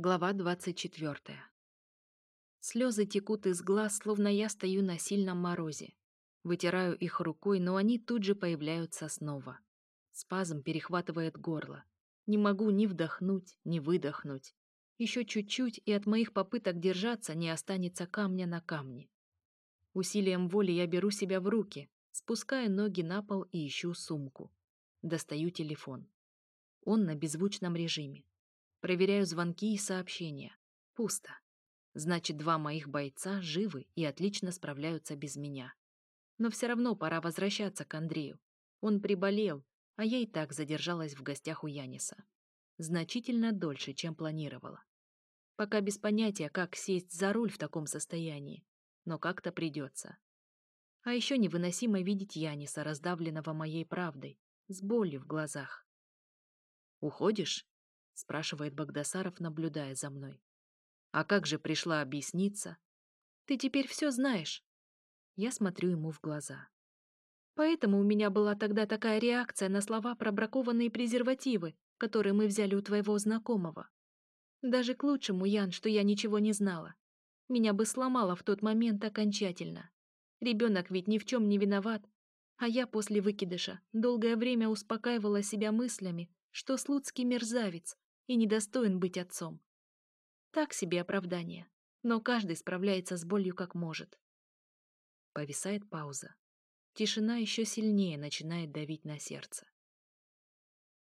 Глава 24. Слезы текут из глаз, словно я стою на сильном морозе. Вытираю их рукой, но они тут же появляются снова. Спазм перехватывает горло. Не могу ни вдохнуть, ни выдохнуть. Еще чуть-чуть, и от моих попыток держаться не останется камня на камне. Усилием воли я беру себя в руки, спускаю ноги на пол и ищу сумку. Достаю телефон. Он на беззвучном режиме. Проверяю звонки и сообщения. Пусто. Значит, два моих бойца живы и отлично справляются без меня. Но все равно пора возвращаться к Андрею. Он приболел, а я и так задержалась в гостях у Яниса. Значительно дольше, чем планировала. Пока без понятия, как сесть за руль в таком состоянии, но как-то придется. А еще невыносимо видеть Яниса, раздавленного моей правдой, с болью в глазах. «Уходишь?» спрашивает Богдасаров, наблюдая за мной. А как же пришла объясниться? Ты теперь все знаешь. Я смотрю ему в глаза. Поэтому у меня была тогда такая реакция на слова про бракованные презервативы, которые мы взяли у твоего знакомого. Даже к лучшему, Ян, что я ничего не знала. Меня бы сломало в тот момент окончательно. Ребенок ведь ни в чем не виноват. А я после выкидыша долгое время успокаивала себя мыслями, что Слуцкий мерзавец, и недостоин быть отцом. Так себе оправдание, но каждый справляется с болью как может. Повисает пауза. Тишина еще сильнее начинает давить на сердце.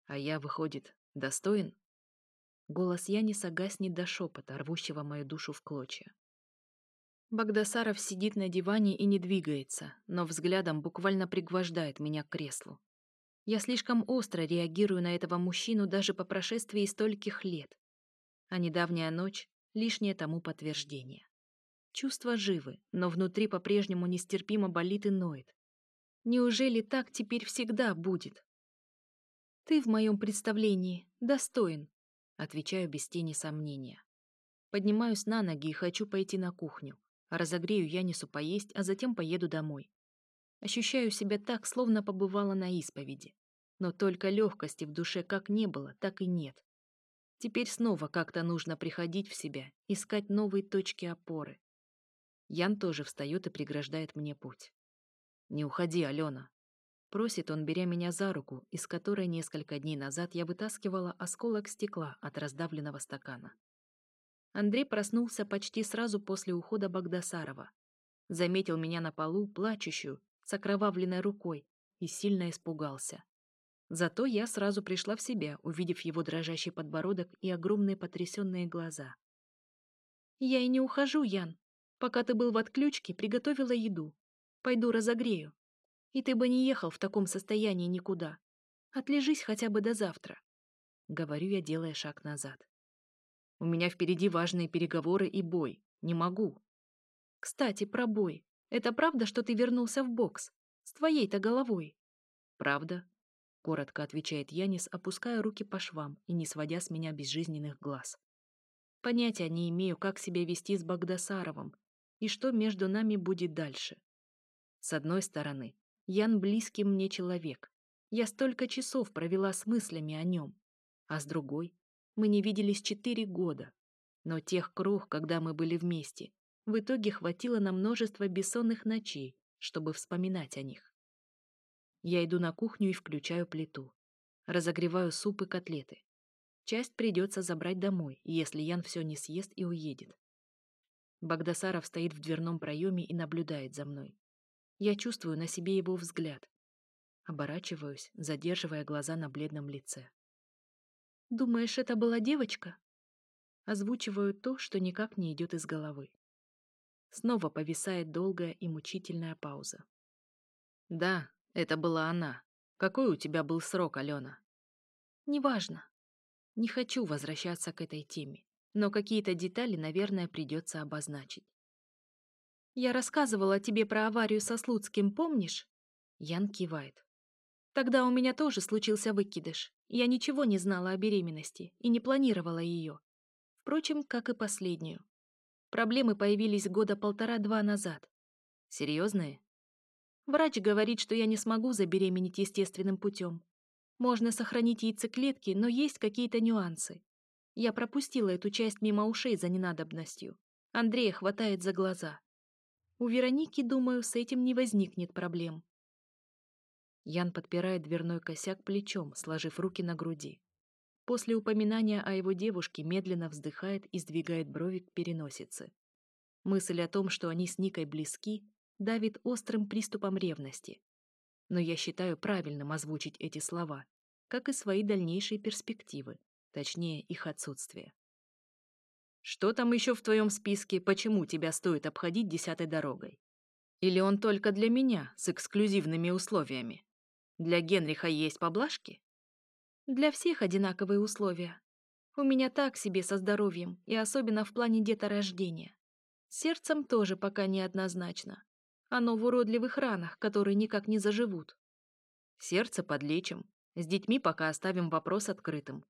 А я, выходит, достоин? Голос Яниса гаснет до шепота, рвущего мою душу в клочья. Багдасаров сидит на диване и не двигается, но взглядом буквально пригвождает меня к креслу. Я слишком остро реагирую на этого мужчину даже по прошествии стольких лет. А недавняя ночь — лишнее тому подтверждение. Чувства живы, но внутри по-прежнему нестерпимо болит и ноет. Неужели так теперь всегда будет? «Ты в моем представлении достоин», — отвечаю без тени сомнения. Поднимаюсь на ноги и хочу пойти на кухню. Разогрею я несу поесть, а затем поеду домой. Ощущаю себя так, словно побывала на исповеди. Но только легкости в душе как не было, так и нет. Теперь снова как-то нужно приходить в себя, искать новые точки опоры. Ян тоже встает и преграждает мне путь. «Не уходи, Алена!» Просит он, беря меня за руку, из которой несколько дней назад я вытаскивала осколок стекла от раздавленного стакана. Андрей проснулся почти сразу после ухода Богдасарова, Заметил меня на полу, плачущую, с окровавленной рукой и сильно испугался. Зато я сразу пришла в себя, увидев его дрожащий подбородок и огромные потрясенные глаза. «Я и не ухожу, Ян. Пока ты был в отключке, приготовила еду. Пойду разогрею. И ты бы не ехал в таком состоянии никуда. Отлежись хотя бы до завтра», — говорю я, делая шаг назад. «У меня впереди важные переговоры и бой. Не могу». «Кстати, про бой. Это правда, что ты вернулся в бокс? С твоей-то головой?» «Правда», — коротко отвечает Янис, опуская руки по швам и не сводя с меня безжизненных глаз. «Понятия не имею, как себя вести с Богдасаровым и что между нами будет дальше. С одной стороны, Ян близкий мне человек. Я столько часов провела с мыслями о нем. А с другой, мы не виделись четыре года. Но тех круг, когда мы были вместе, в итоге хватило на множество бессонных ночей, чтобы вспоминать о них. Я иду на кухню и включаю плиту. Разогреваю суп и котлеты. Часть придется забрать домой, если Ян все не съест и уедет. Багдасаров стоит в дверном проеме и наблюдает за мной. Я чувствую на себе его взгляд. Оборачиваюсь, задерживая глаза на бледном лице. «Думаешь, это была девочка?» Озвучиваю то, что никак не идет из головы. Снова повисает долгая и мучительная пауза. «Да, это была она. Какой у тебя был срок, Алена?» «Неважно. Не хочу возвращаться к этой теме, но какие-то детали, наверное, придется обозначить. Я рассказывала тебе про аварию со Слуцким, помнишь? Ян кивает. Тогда у меня тоже случился выкидыш. Я ничего не знала о беременности и не планировала ее. Впрочем, как и последнюю. Проблемы появились года полтора-два назад. Серьезные? Врач говорит, что я не смогу забеременеть естественным путем. Можно сохранить яйцеклетки, но есть какие-то нюансы. Я пропустила эту часть мимо ушей за ненадобностью. Андрея хватает за глаза. У Вероники, думаю, с этим не возникнет проблем. Ян подпирает дверной косяк плечом, сложив руки на груди. После упоминания о его девушке медленно вздыхает и сдвигает брови к переносице. Мысль о том, что они с Никой близки, давит острым приступом ревности. Но я считаю правильным озвучить эти слова, как и свои дальнейшие перспективы, точнее их отсутствие. Что там еще в твоем списке, почему тебя стоит обходить десятой дорогой? Или он только для меня, с эксклюзивными условиями? Для Генриха есть поблажки? Для всех одинаковые условия. У меня так себе со здоровьем, и особенно в плане деторождения. Сердцем тоже пока неоднозначно. Оно в уродливых ранах, которые никак не заживут. Сердце подлечим. С детьми пока оставим вопрос открытым.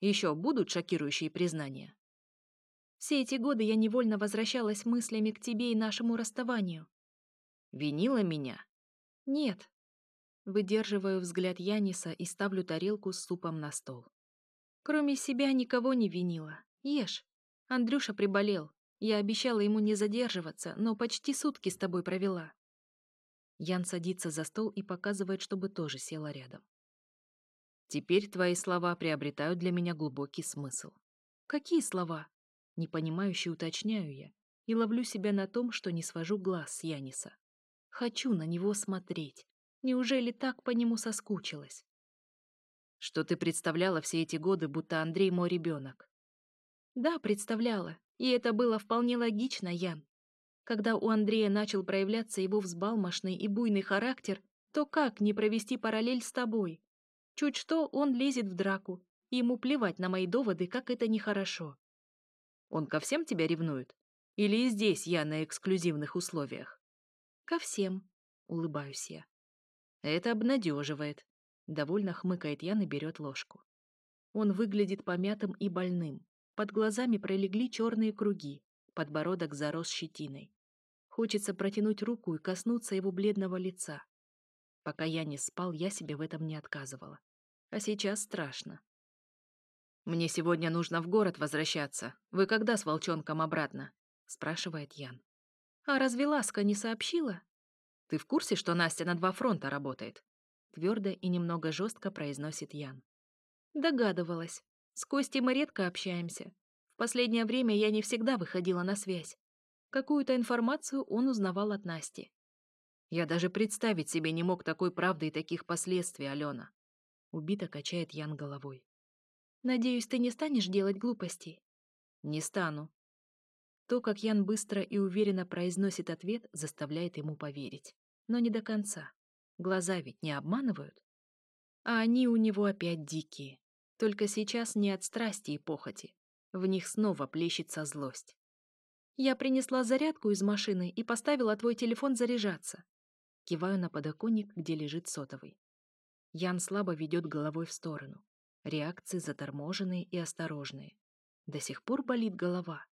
Еще будут шокирующие признания. Все эти годы я невольно возвращалась мыслями к тебе и нашему расставанию. Винила меня? Нет, Выдерживаю взгляд Яниса и ставлю тарелку с супом на стол. Кроме себя никого не винила. Ешь. Андрюша приболел. Я обещала ему не задерживаться, но почти сутки с тобой провела. Ян садится за стол и показывает, чтобы тоже села рядом. Теперь твои слова приобретают для меня глубокий смысл. Какие слова? Непонимающе уточняю я и ловлю себя на том, что не свожу глаз с Яниса. Хочу на него смотреть. Неужели так по нему соскучилась? Что ты представляла все эти годы, будто Андрей мой ребенок? Да, представляла. И это было вполне логично, Ян. Когда у Андрея начал проявляться его взбалмошный и буйный характер, то как не провести параллель с тобой? Чуть что, он лезет в драку. Ему плевать на мои доводы, как это нехорошо. Он ко всем тебя ревнует? Или и здесь я на эксклюзивных условиях? Ко всем, улыбаюсь я. Это обнадеживает. Довольно хмыкает Ян и берет ложку. Он выглядит помятым и больным. Под глазами пролегли черные круги, подбородок зарос щетиной. Хочется протянуть руку и коснуться его бледного лица. Пока я не спал, я себе в этом не отказывала. А сейчас страшно. «Мне сегодня нужно в город возвращаться. Вы когда с волчонком обратно?» — спрашивает Ян. «А разве Ласка не сообщила?» «Ты в курсе, что Настя на два фронта работает?» Твердо и немного жестко произносит Ян. «Догадывалась. С Костей мы редко общаемся. В последнее время я не всегда выходила на связь. Какую-то информацию он узнавал от Насти». «Я даже представить себе не мог такой правды и таких последствий, Алена». Убито качает Ян головой. «Надеюсь, ты не станешь делать глупостей?» «Не стану. То, как Ян быстро и уверенно произносит ответ, заставляет ему поверить. Но не до конца. Глаза ведь не обманывают. А они у него опять дикие. Только сейчас не от страсти и похоти. В них снова плещется злость. «Я принесла зарядку из машины и поставила твой телефон заряжаться». Киваю на подоконник, где лежит сотовый. Ян слабо ведет головой в сторону. Реакции заторможенные и осторожные. До сих пор болит голова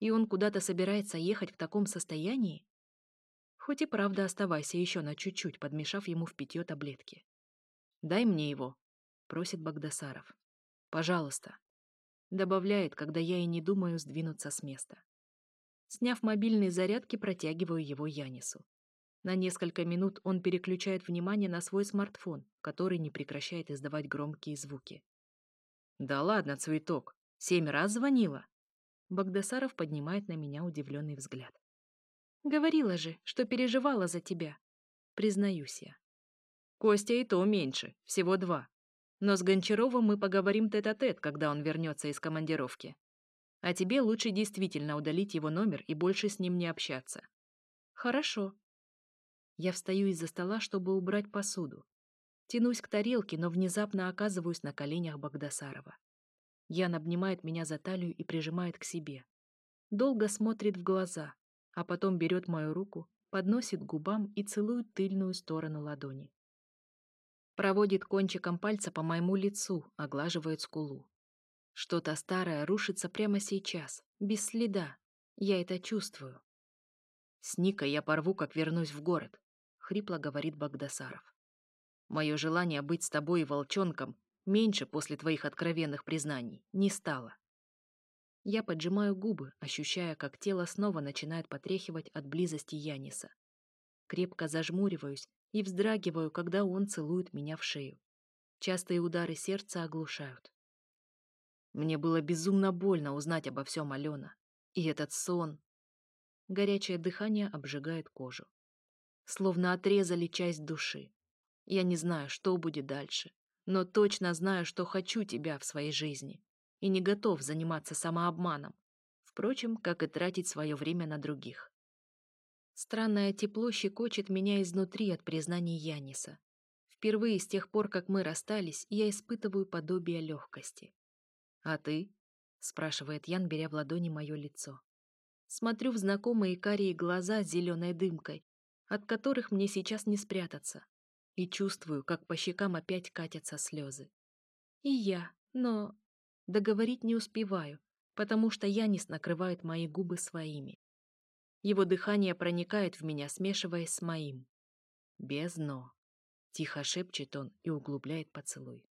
и он куда-то собирается ехать в таком состоянии? Хоть и правда оставайся еще на чуть-чуть, подмешав ему в питье таблетки. «Дай мне его», — просит Багдасаров. «Пожалуйста», — добавляет, когда я и не думаю сдвинуться с места. Сняв мобильные зарядки, протягиваю его Янису. На несколько минут он переключает внимание на свой смартфон, который не прекращает издавать громкие звуки. «Да ладно, цветок! Семь раз звонила!» Багдасаров поднимает на меня удивленный взгляд. «Говорила же, что переживала за тебя», — признаюсь я. «Костя и то меньше, всего два. Но с Гончаровым мы поговорим тет-а-тет, -тет, когда он вернется из командировки. А тебе лучше действительно удалить его номер и больше с ним не общаться». «Хорошо». Я встаю из-за стола, чтобы убрать посуду. Тянусь к тарелке, но внезапно оказываюсь на коленях Богдасарова. Ян обнимает меня за талию и прижимает к себе. Долго смотрит в глаза, а потом берет мою руку, подносит к губам и целует тыльную сторону ладони. Проводит кончиком пальца по моему лицу, оглаживает скулу. Что-то старое рушится прямо сейчас, без следа. Я это чувствую. «С Никой я порву, как вернусь в город», — хрипло говорит Багдасаров. «Мое желание быть с тобой и волчонком Меньше после твоих откровенных признаний не стало. Я поджимаю губы, ощущая, как тело снова начинает потряхивать от близости Яниса. Крепко зажмуриваюсь и вздрагиваю, когда он целует меня в шею. Частые удары сердца оглушают. Мне было безумно больно узнать обо всем Алена. И этот сон... Горячее дыхание обжигает кожу. Словно отрезали часть души. Я не знаю, что будет дальше но точно знаю, что хочу тебя в своей жизни и не готов заниматься самообманом, впрочем, как и тратить свое время на других. Странное тепло щекочет меня изнутри от признаний Яниса. Впервые с тех пор, как мы расстались, я испытываю подобие легкости. «А ты?» — спрашивает Ян, беря в ладони мое лицо. Смотрю в знакомые карие глаза с зеленой дымкой, от которых мне сейчас не спрятаться и чувствую, как по щекам опять катятся слезы. И я, но... Договорить не успеваю, потому что Янис накрывает мои губы своими. Его дыхание проникает в меня, смешиваясь с моим. «Без но», — тихо шепчет он и углубляет поцелуй.